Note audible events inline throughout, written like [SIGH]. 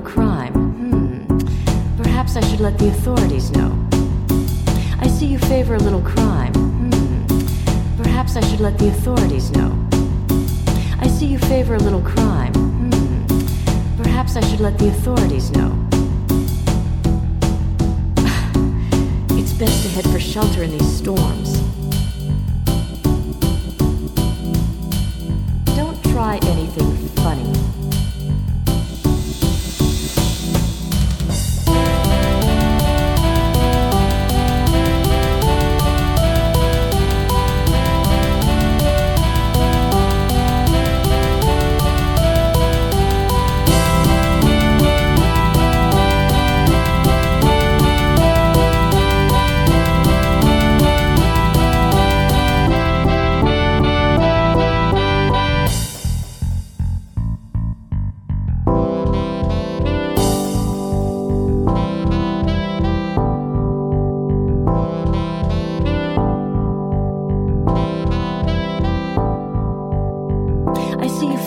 crime. Hmm. Perhaps I should let the authorities know. I see you favor a little crime. Hmm. Perhaps I should let the authorities know. I see you favor a little crime. Hmm. Perhaps I should let the authorities know. [SIGHS] It's best to head for shelter in these storms. Don't try anything funny.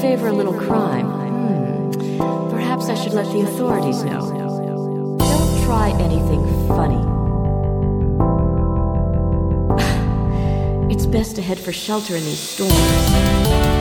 Favor a little crime. Hmm. Perhaps I should let the authorities know. Don't try anything funny. [SIGHS] It's best to head for shelter in these storms.